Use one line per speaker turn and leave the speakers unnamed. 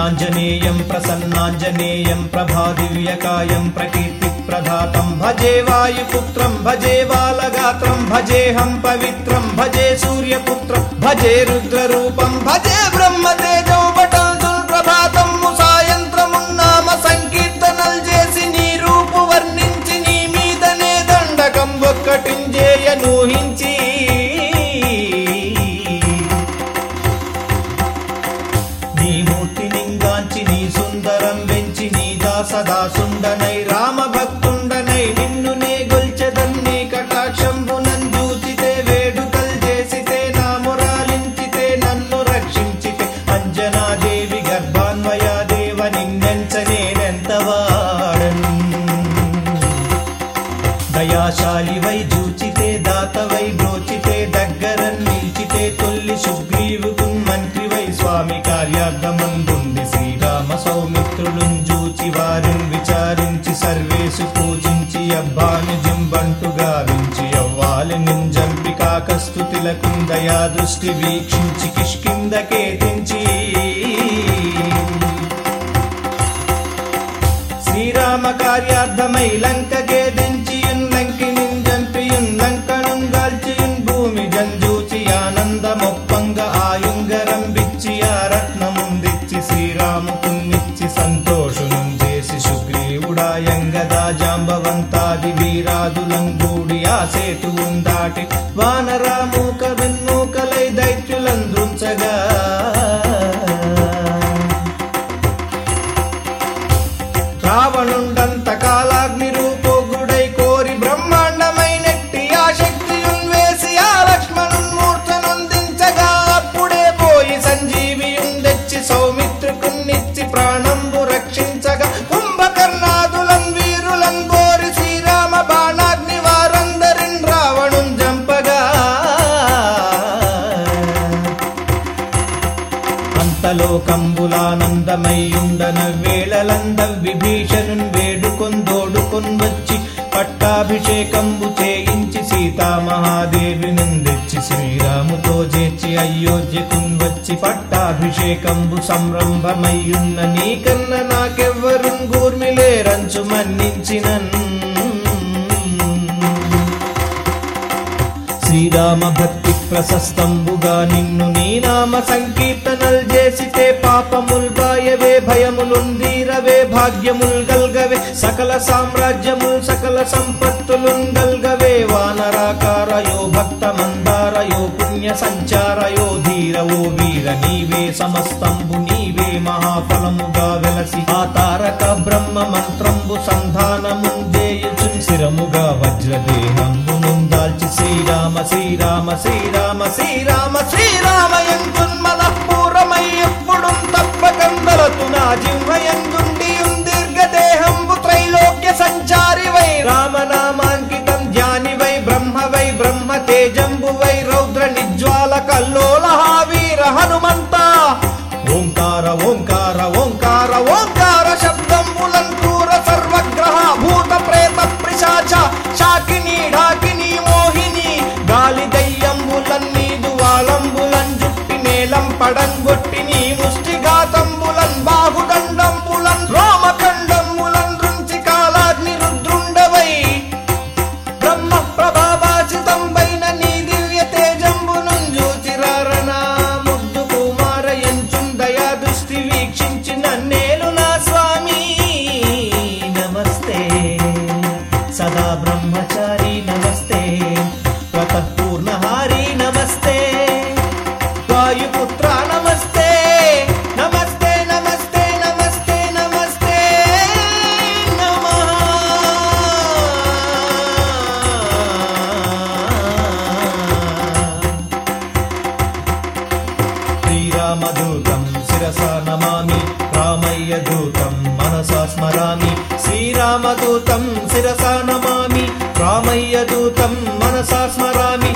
ప్రసన్నాంజనేయం ప్రసన్నాంజనేయం ప్రభాదివ్యకాయం ప్రకీర్తి ప్రధాతం భజే వాయుపుత్రం భజే బాలగాత్రం భజేహం పవిత్రం భజే సూర్యపుత్రం భజే రుద్రరూపం భజే సదాసుండనై రామ భక్తుండనై నిన్ను నే గొల్చెదన్ని కటాక్షంబునంజూచితే వేడుకల్ చేసితే నా మురాలించితే నన్ను రక్షించితే అంజనాదేవి గర్భాన్వయా దేవ నిన్నెంచ నేనెంత వాడను దయాశాలివై జూచితే దాతవై బ్రోచితే దగ్గర నిలిచితే తొల్లి సుగ్రీవుకు మంత్రివై స్వామి కార్యార్థమందుంది శ్రీరామ సౌమిత్రులున్ చేసి పూజించి అబ్బాను జింబంటు గావించి అవ్వాలి నింజంపి కాకస్తుతిలకు దయా దృష్టి వీక్షించి కిష్కిందకేతించి సుగ్రీవుడాయంగదా జాంబవంతాది వీరాదులంగూడి ఆ సేతు ఉందాటి. వానరామూక అంతలోకంబులానందమయ్యుండన వేళలంద విభీషణున్ వేడుకొందోడుకొన్ వచ్చి పట్టాభిషేకంబు చేయించి సీతామహాదేవి నుండెచ్చి శ్రీరాముతో చేర్చి అయోధ్యకున్ వచ్చి పట్టాభిషేకంబు సంరంభమయ్యున్న నీకన్న నాకెవ్వరున్ గూర్మిలేరంచు మన్నించినన్. శ్రీరామ భక్తి ప్రశస్తంబుగా నిన్ను నీ నామ సంకీర్తనల్ చేసితే పాపముల్ బాయవే భయములుందీరవే భాగ్యముల్ గల్గవే సకల సామ్రాజ్యముల్ సకల సంపత్తులున్ గల్గవే వానరాకారయో భక్త మందారయో పుణ్య సంచారయో ధీరవో వీర నీవే సమస్తంబు నీవే మహాఫలముగా వెలసి ఆ తారక బ్రహ్మ మంత్రంబు సంధానముందేయుచు శిరముగా వజ్రదేహంబు శ్రీరామ శ్రీరామ శ్రీరామ శ్రీరామ శ్రీరామ ఎంతున్మద పూరమై ఎప్పుడు తప్పకందలతు నా జిహ్వయందుండి దీర్ఘదేహంబు త్రైలోక్య సంచారి వై రామనామాంకితం ధ్యాని వై బ్రహ్మ వై బ్రహ్మ తేజంబు వై రౌద్ర నిజ్వాల కల్లోల వీర హనుమంత. ఓంకార ఓంకార ఓంకార ఎంచుందయా దృష్టి వీక్షించి నన్నేలు నా స్వామి. నమస్తే. సదా బ్రహ్మచారి నమస్తే. స్వతః నమస్తే. శ్రీరామదూతం శిరసా నమామి రామయ్య దూతం మనసా స్మరామి శ్రీరామదూతం శిరసా నమామి రామయ్య దూతం మనసా స్మరామి.